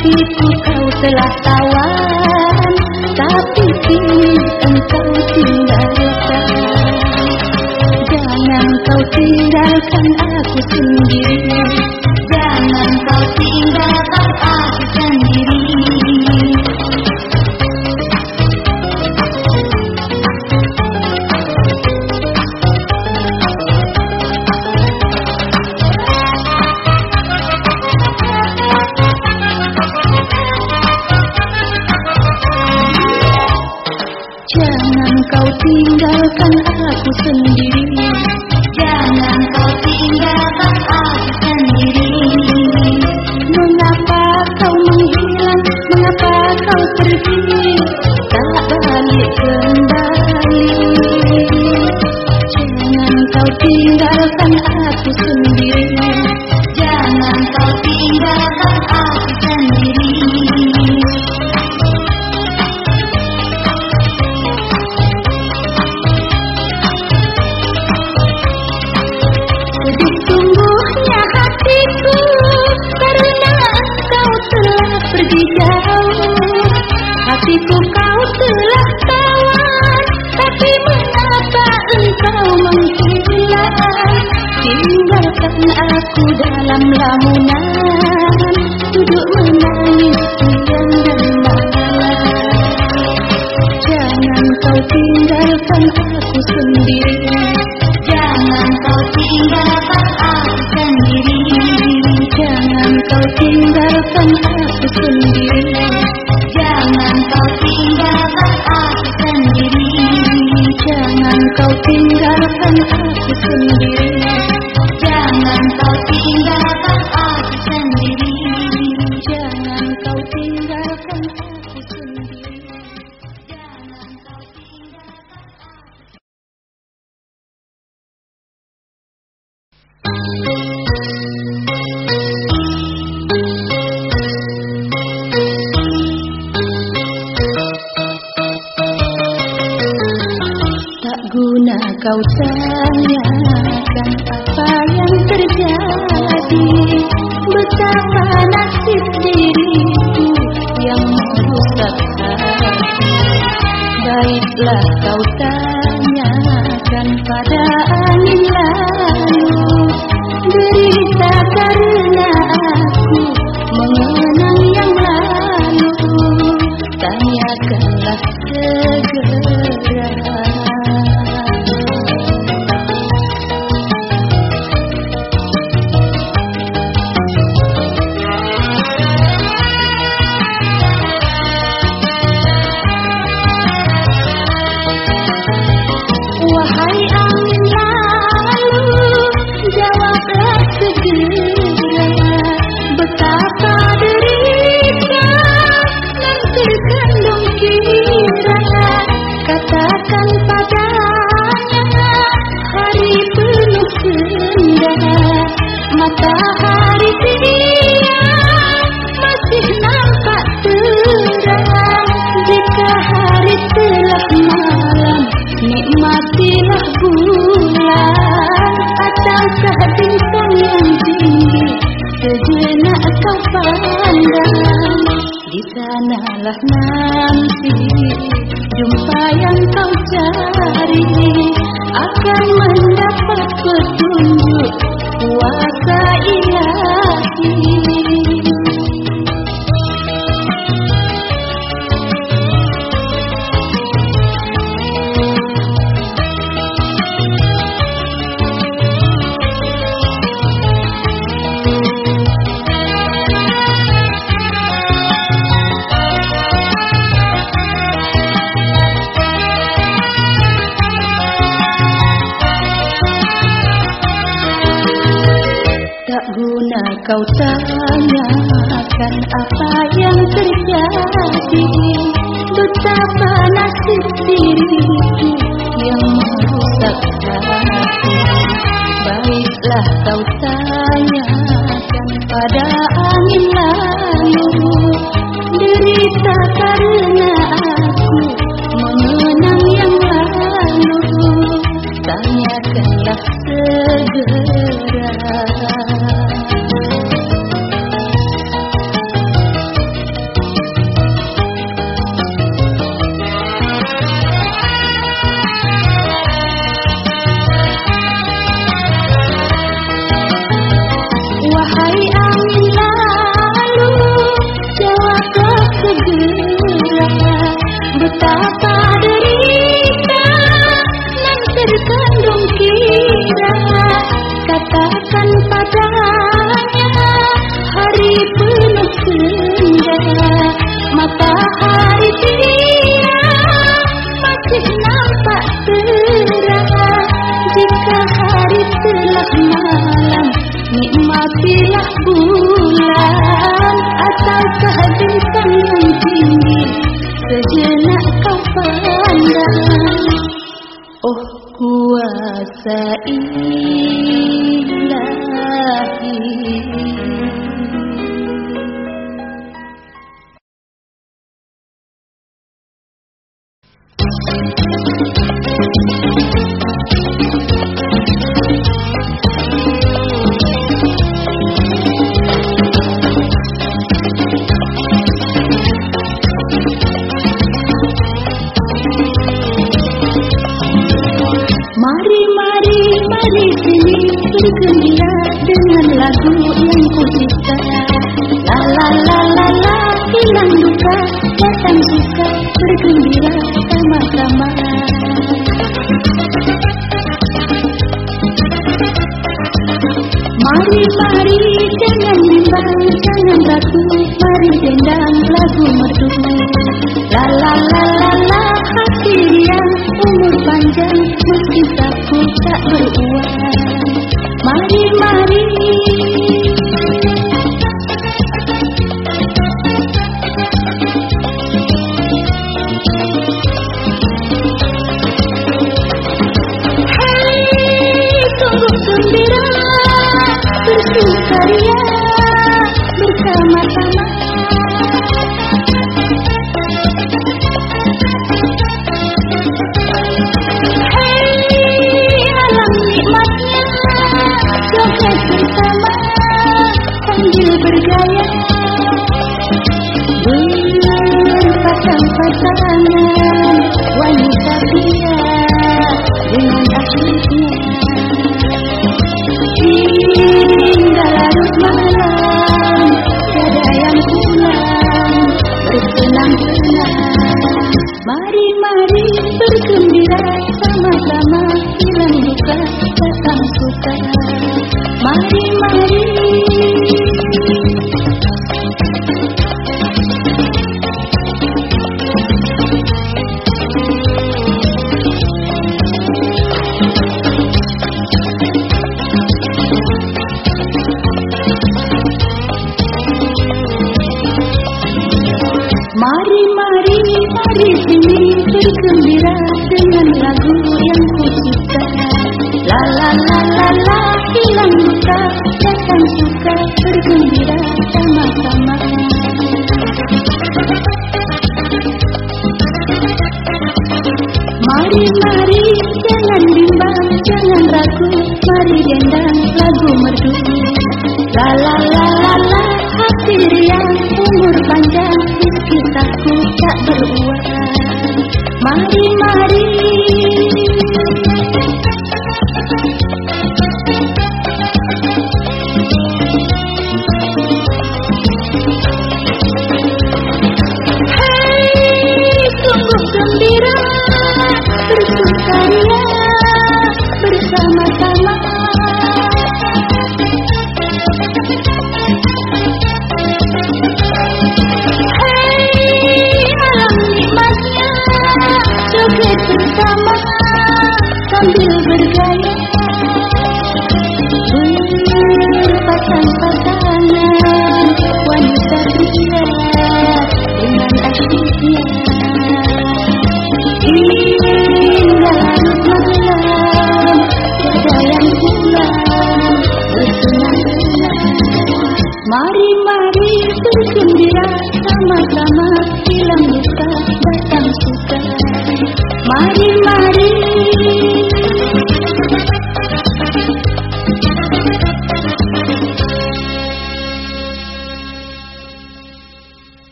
hatiku kau telah tawaran Tapi kini engkau tinggalkan. Jangan kau tinggalkan hatiku kau telah kawan Tapi mengapa engkau menghilang Tinggalkan aku dalam lamunan Duduk menangis siang dan malam Jangan kau tinggalkan aku sendiri. Jangan kau tinggalkan aku sendiri. Jangan kau tinggalkan aku sendiri. kau tinggalkan aku sendiri.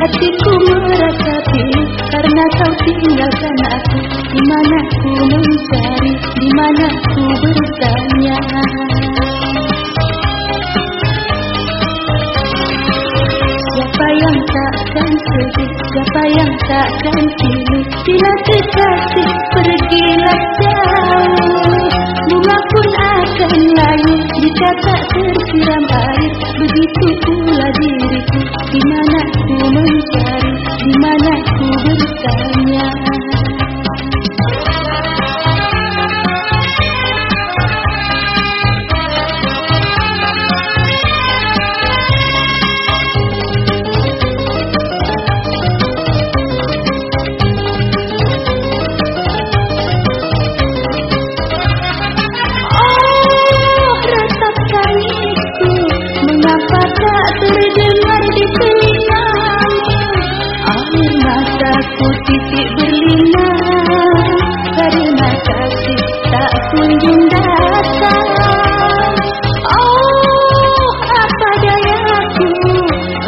Hatiku merasa pilu karena kau tinggalkan aku. Di mana ku mencari, di mana ku bertanya. Siapa yang takkan sedih, siapa yang takkan pilu Bila kekasih pergilah jauh. Bukan layu dicatat tersiram air Begitu pula diriku Di mana ku mencari Di mana ku bertanya.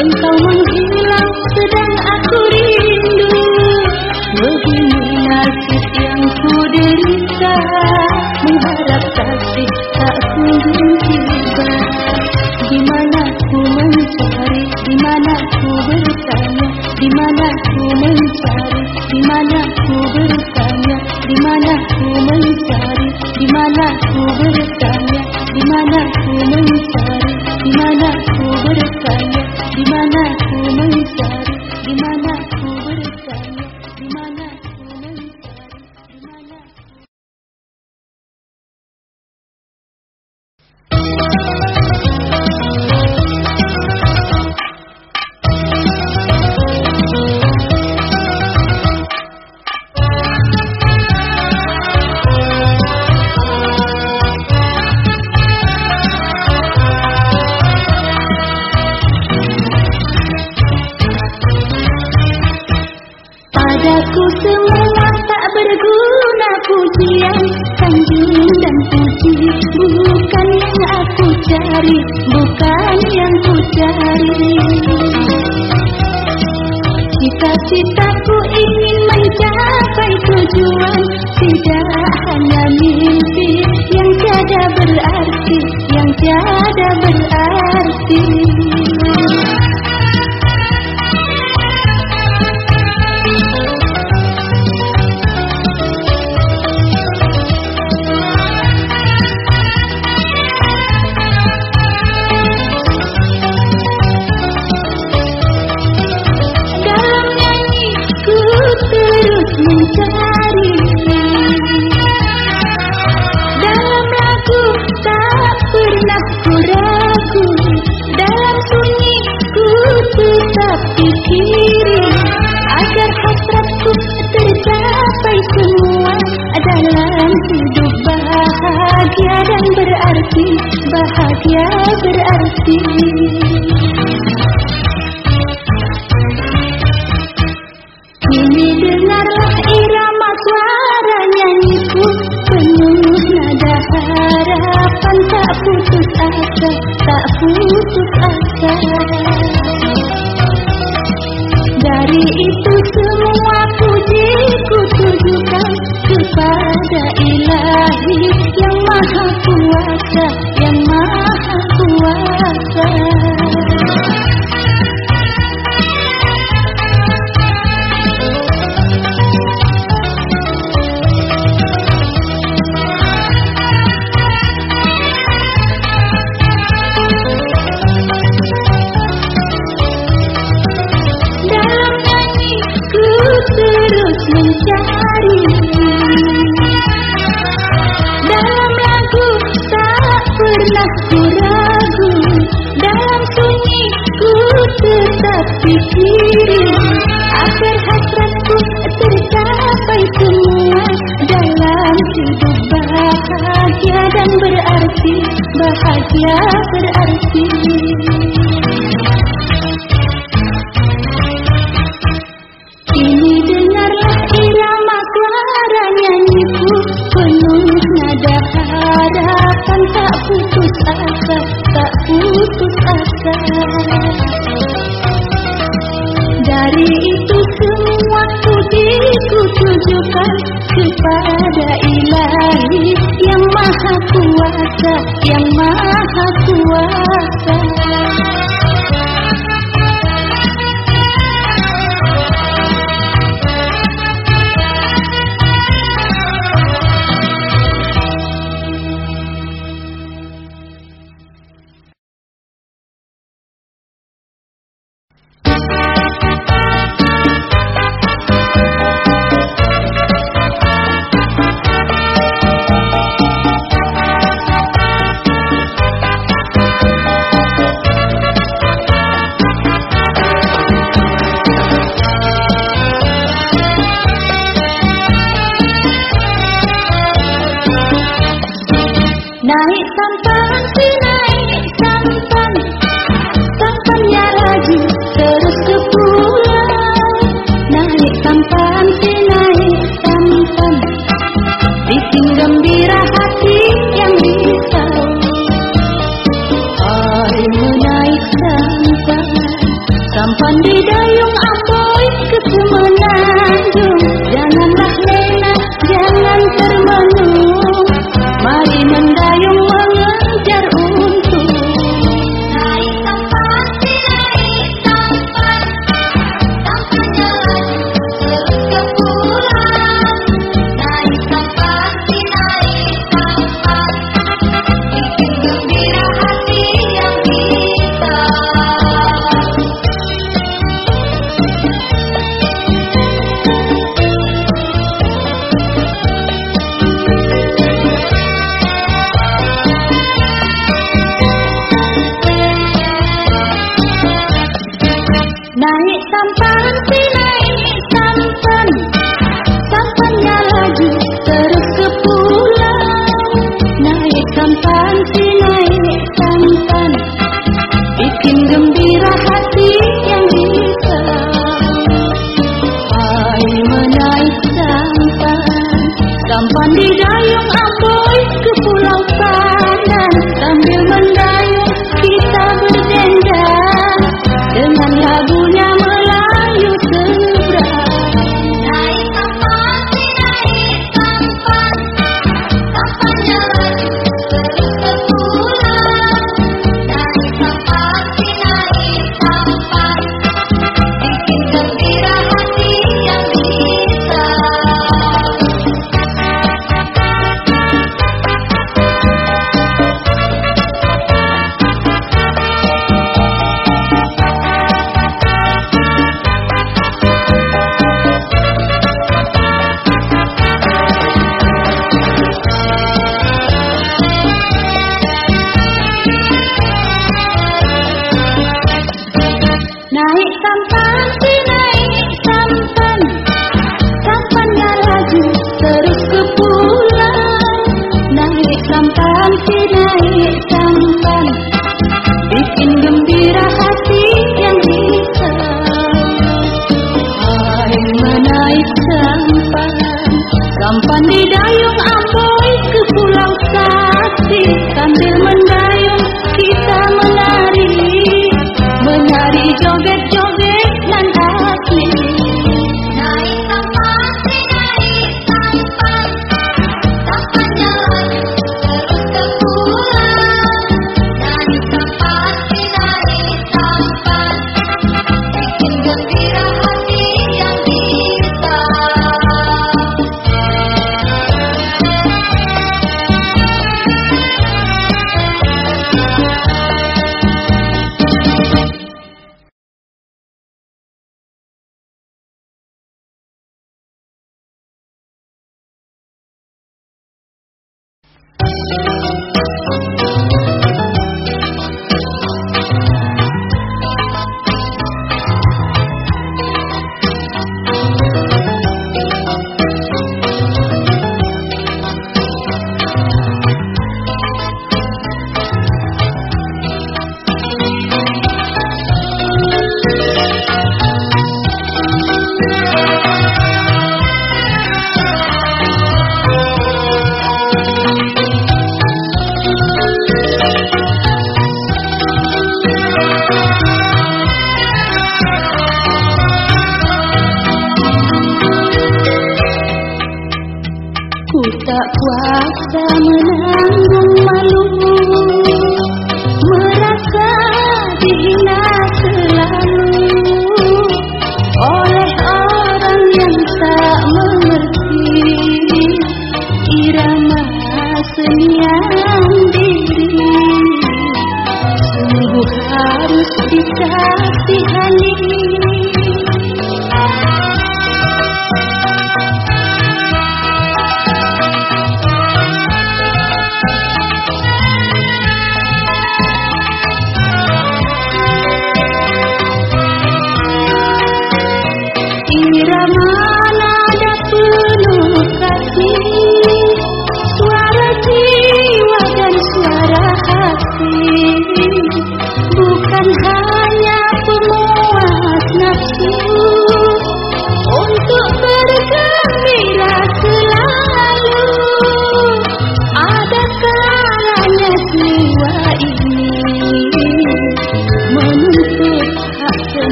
奔向我 Yeah.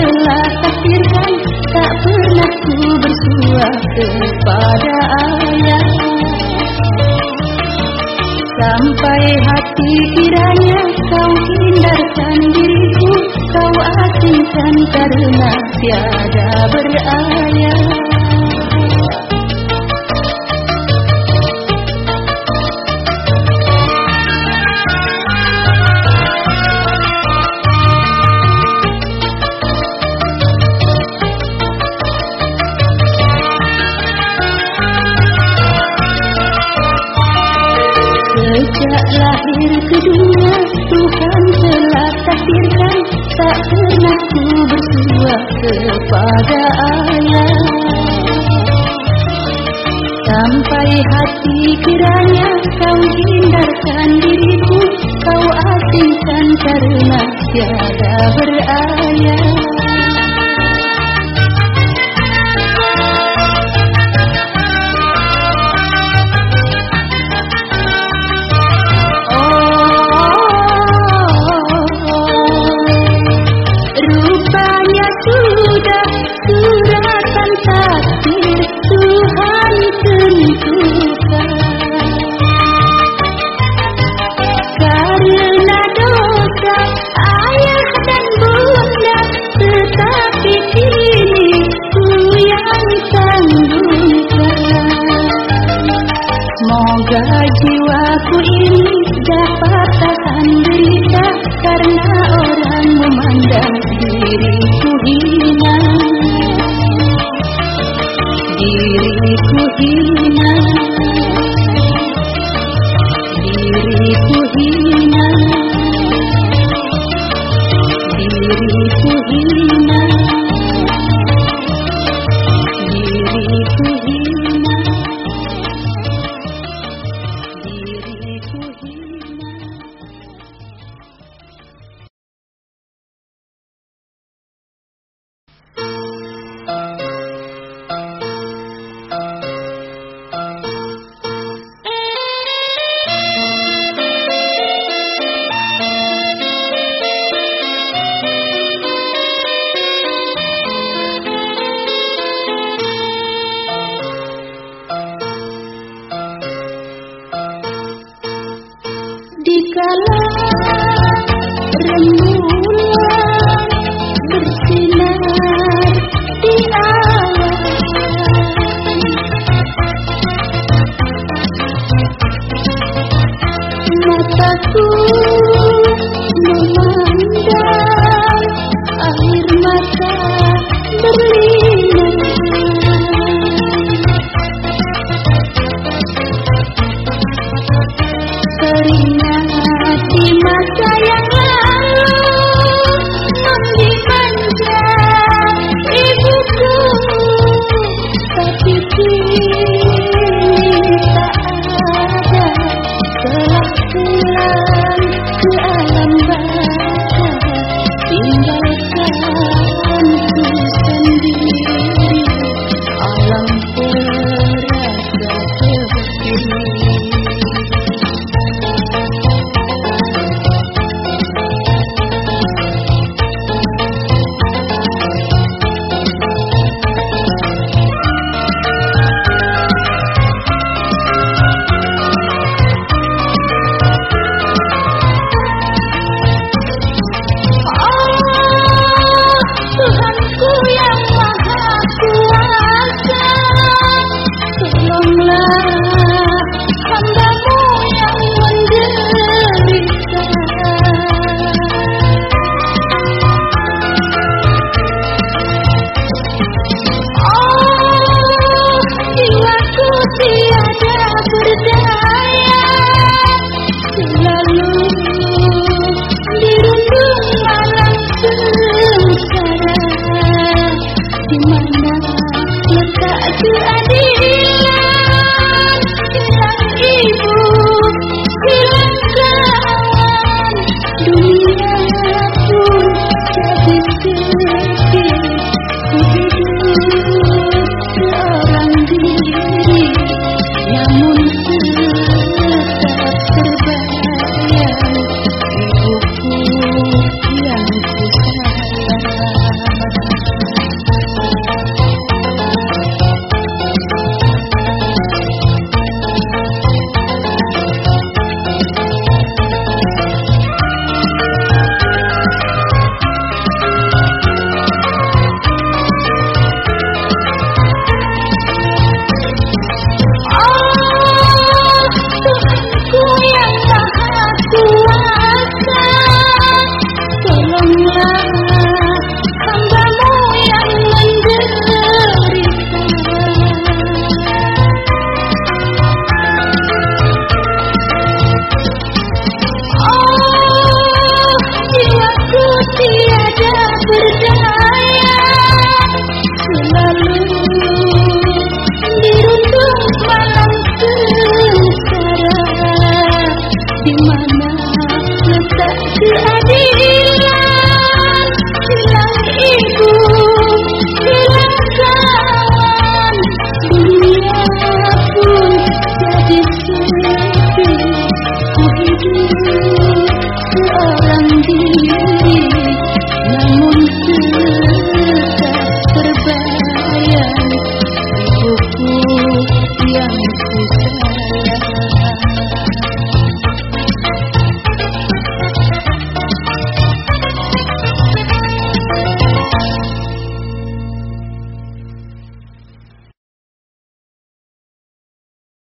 telah takdirkan Tak pernah ku bersuah kepada ayah. Sampai hati kiranya kau hindarkan diriku Kau asingkan karena tiada berayah. Raja dikala rembulan bersinar di awan mataku